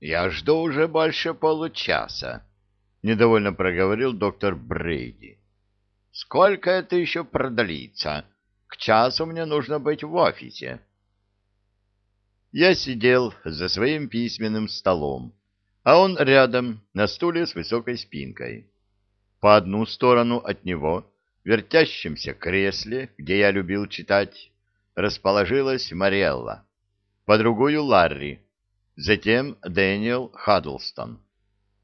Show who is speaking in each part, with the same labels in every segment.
Speaker 1: Я жду уже больше получаса, — недовольно проговорил доктор Брейди. — Сколько это еще продлится? К часу мне нужно быть в офисе. Я сидел за своим письменным столом, а он рядом, на стуле с высокой спинкой. По одну сторону от него, в вертящемся кресле, где я любил читать, расположилась Мариэлла, по другую — Ларри, затем Дэниел Хаддлстон.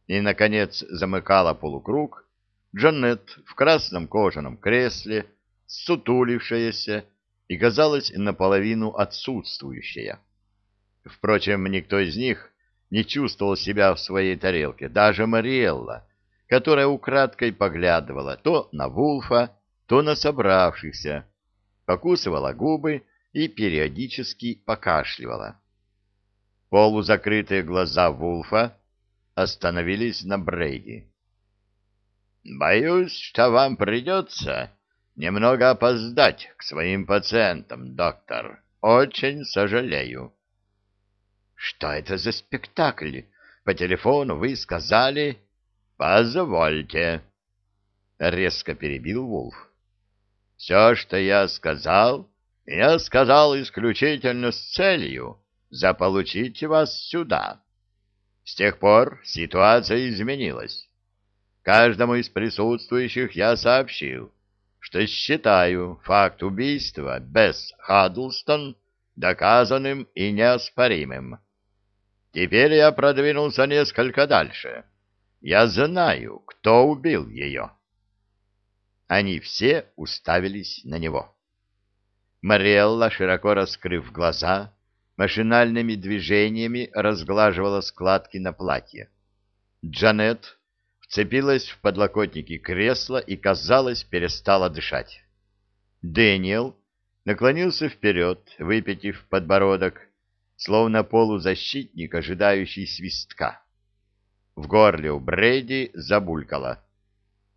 Speaker 1: И, наконец, замыкала полукруг Джанет в красном кожаном кресле, сутулившаяся и, казалось, наполовину отсутствующая. Впрочем, никто из них не чувствовал себя в своей тарелке, даже Мариэлла, которая украдкой поглядывала то на Вулфа, то на собравшихся, покусывала губы и периодически покашливала. Полузакрытые глаза Вулфа остановились на Брейди. «Боюсь, что вам придется немного опоздать к своим пациентам, доктор. Очень сожалею». «Что это за спектакль? По телефону вы сказали...» «Позвольте», — резко перебил Вулф. «Все, что я сказал, я сказал исключительно с целью заполучить вас сюда. С тех пор ситуация изменилась. Каждому из присутствующих я сообщил, что считаю факт убийства без Хаддлстон доказанным и неоспоримым. Теперь я продвинулся несколько дальше. Я знаю, кто убил ее. Они все уставились на него. Мариэлла, широко раскрыв глаза, машинальными движениями разглаживала складки на платье. Джанет вцепилась в подлокотники кресла и, казалось, перестала дышать. Дэниел наклонился вперед, выпятив подбородок, словно полузащитник, ожидающий свистка. В горле у Брейди забулькало.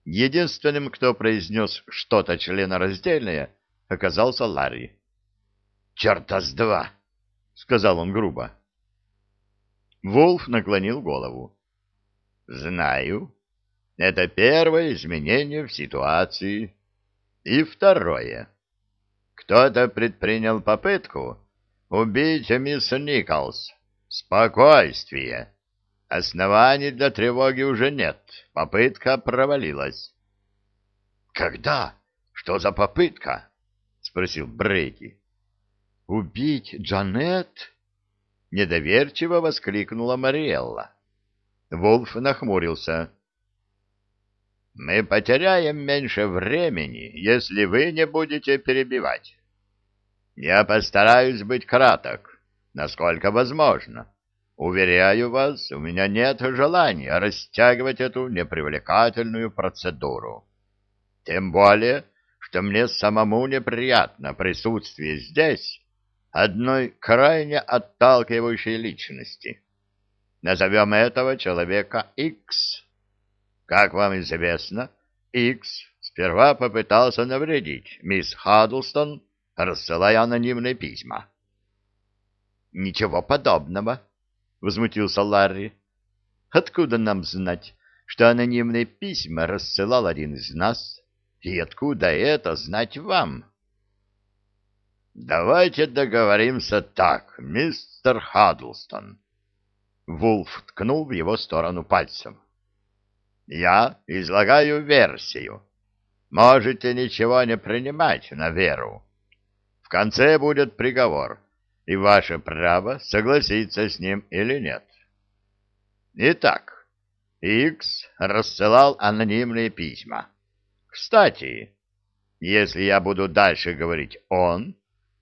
Speaker 1: Единственным, кто произнес что-то членораздельное, оказался Ларри. «Черта с два!» — сказал он грубо. Волф наклонил голову. «Знаю. Это первое изменение в ситуации. И второе. Кто-то предпринял попытку убить мисс Николс. Спокойствие. Оснований для тревоги уже нет. Попытка провалилась». «Когда? Что за попытка?» — спросил Брейди. «Убить Джанет?» — недоверчиво воскликнула Мариэлла. Волф нахмурился. «Мы потеряем меньше времени, если вы не будете перебивать. Я постараюсь быть краток, насколько возможно. Уверяю вас, у меня нет желания растягивать эту непривлекательную процедуру. Тем более, что мне самому неприятно присутствие здесь» одной крайне отталкивающей личности. Назовем этого человека X. Как вам известно, X сперва попытался навредить мисс Хаддлстон, рассылая анонимные письма. «Ничего подобного», — возмутился Ларри. «Откуда нам знать, что анонимные письма рассылал один из нас, и откуда это знать вам?» «Давайте договоримся так, мистер Хаддлстон». Вулф ткнул в его сторону пальцем. «Я излагаю версию. Можете ничего не принимать на веру. В конце будет приговор, и ваше право согласиться с ним или нет. Итак, Икс рассылал анонимные письма. Кстати, если я буду дальше говорить «он»,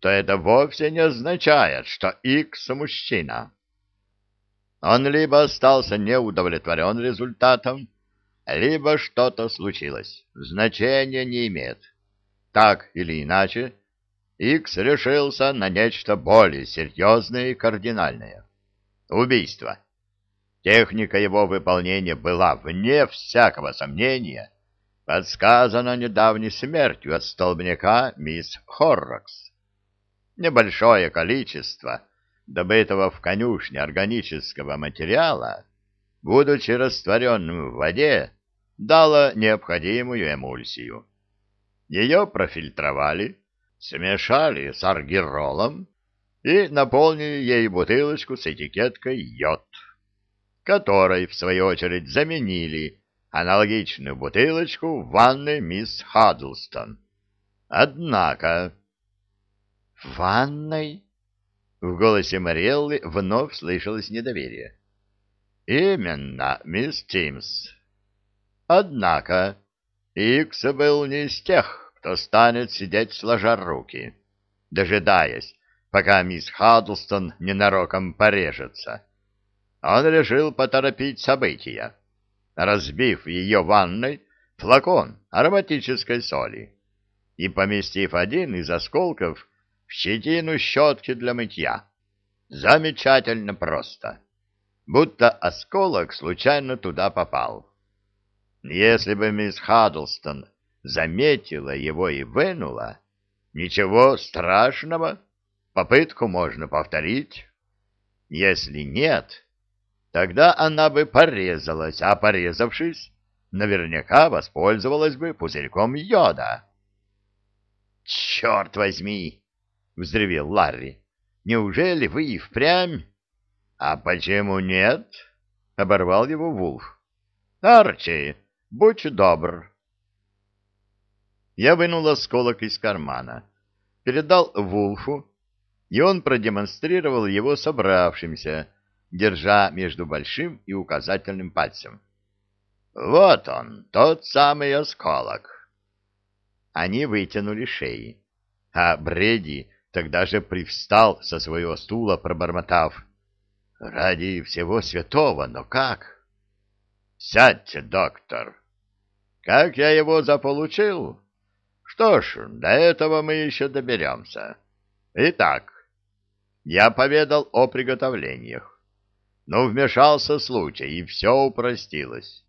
Speaker 1: то это вовсе не означает, что Икс мужчина. Он либо остался неудовлетворен результатом, либо что-то случилось. Значения не имеет. Так или иначе, Икс решился на нечто более серьезное и кардинальное. Убийство. Техника его выполнения была, вне всякого сомнения, подсказана недавней смертью от столбняка мисс Хоррокс. Небольшое количество, добытого в конюшне органического материала, будучи растворенным в воде, дало необходимую эмульсию. Ее профильтровали, смешали с аргиролом и наполнили ей бутылочку с этикеткой «Йод», которой, в свою очередь, заменили аналогичную бутылочку в ванной мисс Хаддлстон. Однако...
Speaker 2: «В ванной?» В голосе Мариэллы вновь слышалось недоверие.
Speaker 1: «Именно, мисс Тимс. Однако Икс был не из тех, кто станет сидеть сложа руки, дожидаясь, пока мисс Хаддлстон ненароком порежется. Он решил поторопить события, разбив в ее ванной флакон ароматической соли и поместив один из осколков в щетину щетки для мытья. Замечательно просто. Будто осколок случайно туда попал. Если бы мисс Хаддлстон заметила его и вынула, ничего страшного, попытку можно повторить. Если нет, тогда она бы порезалась, а порезавшись, наверняка воспользовалась бы пузырьком йода. — Черт возьми! — взревел Ларри. — Неужели вы и впрямь? — А почему нет? — оборвал его Вулф. — Арчи, будь добр. Я вынул осколок из кармана, передал Вулфу, и он продемонстрировал его собравшимся, держа между большим и указательным пальцем. — Вот он, тот самый осколок. Они вытянули шеи, а Бредди тогда же привстал со своего стула, пробормотав. — Ради всего святого, но как? — Сядьте, доктор. Как я его заполучил? Что ж, до этого мы еще доберемся. Итак, я поведал о приготовлениях. Но вмешался случай, и все упростилось.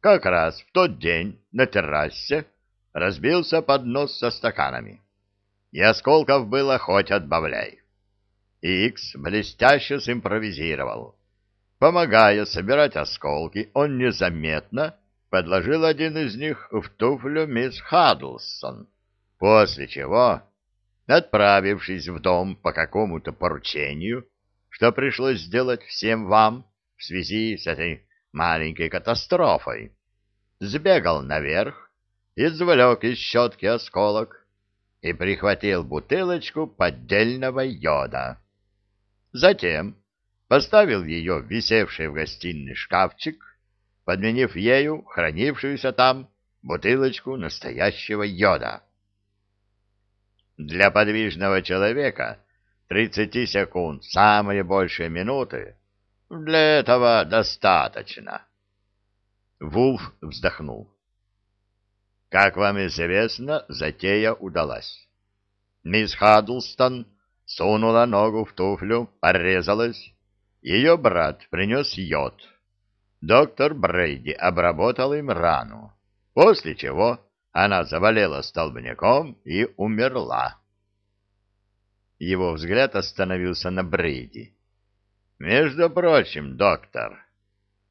Speaker 1: Как раз в тот день на террасе разбился поднос со стаканами. И осколков было хоть отбавляй. Икс блестяще симпровизировал. Помогая собирать осколки, он незаметно подложил один из них в туфлю мисс Хаддлсон, после чего, отправившись в дом по какому-то поручению, что пришлось сделать всем вам в связи с этой маленькой катастрофой, сбегал наверх, извлек из щетки осколок и прихватил бутылочку поддельного йода. Затем поставил ее в висевший в гостиной шкафчик, подменив ею хранившуюся там бутылочку настоящего йода. Для подвижного человека 30 секунд, самые большие минуты, для этого достаточно. Вулф вздохнул. Как вам известно, затея удалась. Мисс Хаддлстон сунула ногу в туфлю, порезалась. Ее брат принес йод. Доктор Брейди обработал им рану, после чего она заболела столбняком и умерла. Его взгляд остановился на Брейди. «Между прочим, доктор,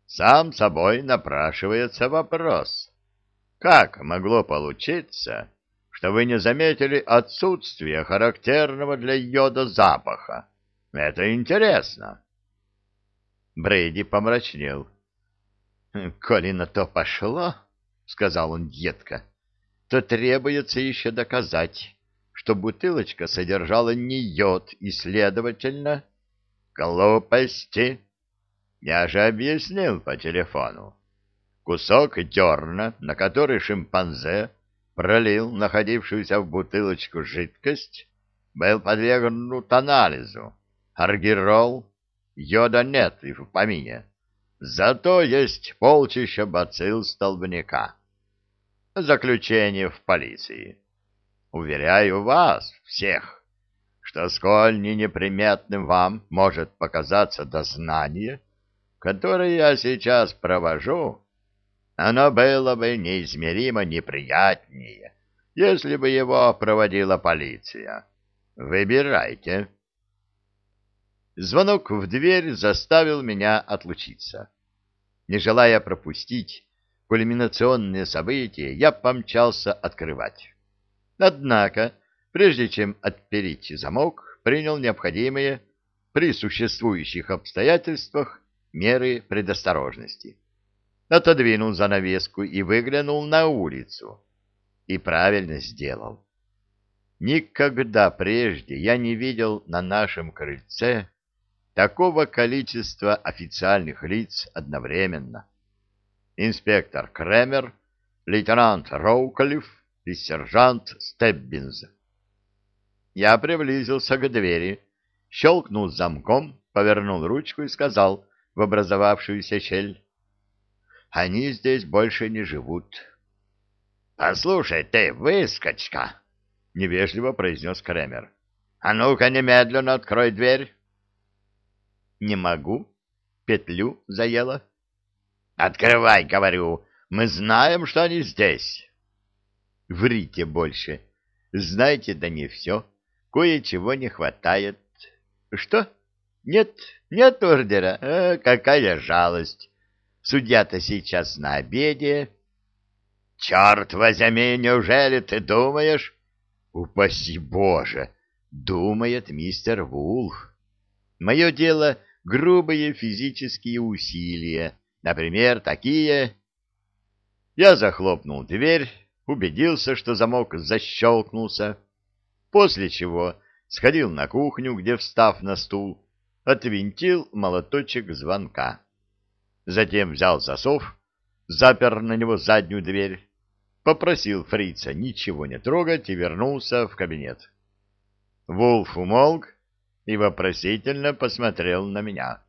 Speaker 1: сам собой напрашивается вопрос» Как могло получиться, что вы не заметили отсутствие характерного для йода запаха? Это интересно. Брейди помрачнел. «Коли на то пошло, — сказал он едко, — то требуется еще доказать, что бутылочка содержала не йод и, следовательно, глупости. Я же объяснил по телефону. Кусок дерна, на который шимпанзе пролил находившуюся в бутылочку жидкость, был подвергнут анализу. Аргирол, йода нет и в помине. Зато есть полчища бацилл столбняка. Заключение в полиции. Уверяю вас, всех, что сколь не неприметным вам может показаться дознание, которое я сейчас провожу, оно было бы неизмеримо неприятнее, если бы его проводила полиция. Выбирайте. Звонок в дверь заставил меня отлучиться. Не желая пропустить кульминационные события, я помчался открывать. Однако, прежде чем отпереть замок, принял необходимые при существующих обстоятельствах меры предосторожности. Отодвинул занавеску и выглянул на улицу. И правильно сделал. Никогда прежде я не видел на нашем крыльце такого количества официальных лиц одновременно. Инспектор Кремер, лейтенант Роуклифф и сержант Стеббинз. Я приблизился к двери, щелкнул замком, повернул ручку и сказал в образовавшуюся щель. «Они здесь больше не живут». «Послушай ты, выскочка!» — невежливо произнес Кремер. «А ну-ка немедленно открой дверь». «Не могу. Петлю заела». «Открывай, говорю. Мы знаем, что они здесь». «Врите больше. Знаете, да не все. Кое-чего не хватает». «Что? Нет, нет ордера? А, какая жалость. Судья-то сейчас на обеде». «Черт возьми, неужели ты думаешь?» «Упаси Боже!» — думает мистер Вулф. «Мое дело — грубые физические усилия, например, такие...» Я захлопнул дверь, убедился, что замок защелкнулся, после чего сходил на кухню, где, встав на стул, отвинтил молоточек звонка. Затем взял засов, запер на него заднюю дверь, попросил фрица ничего не трогать и вернулся в кабинет. Вулф умолк и вопросительно посмотрел на меня.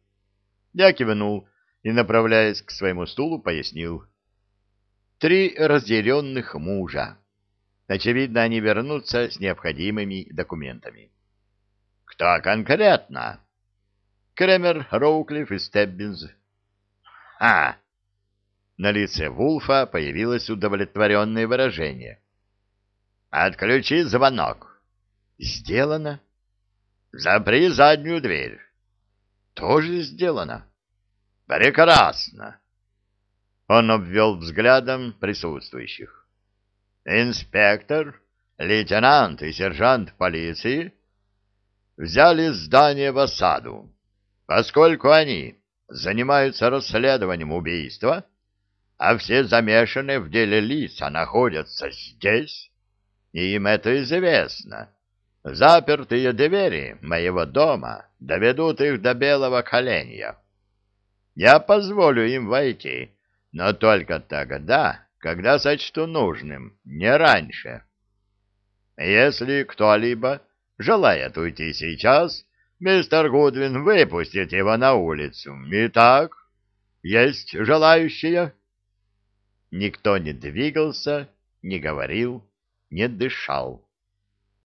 Speaker 1: Я кивнул и, направляясь к своему стулу, пояснил. Три разъяренных мужа. Очевидно, они вернутся с необходимыми документами. Кто конкретно? Кремер, Роуклифф и Стеббинз. А, на лице Вулфа появилось удовлетворенное выражение. «Отключи звонок». «Сделано». «Запри заднюю дверь». «Тоже сделано». «Прекрасно». Он обвел взглядом присутствующих. «Инспектор, лейтенант и сержант полиции взяли здание в осаду, поскольку они занимаются расследованием убийства» а все замешанные в деле лица находятся здесь, и им это известно. Запертые двери моего дома доведут их до белого коленя. Я позволю им войти, но только тогда, когда сочту нужным, не раньше. Если кто-либо желает уйти сейчас, мистер Гудвин выпустит его на улицу. Итак, есть желающие? Никто не двигался, не говорил, не дышал.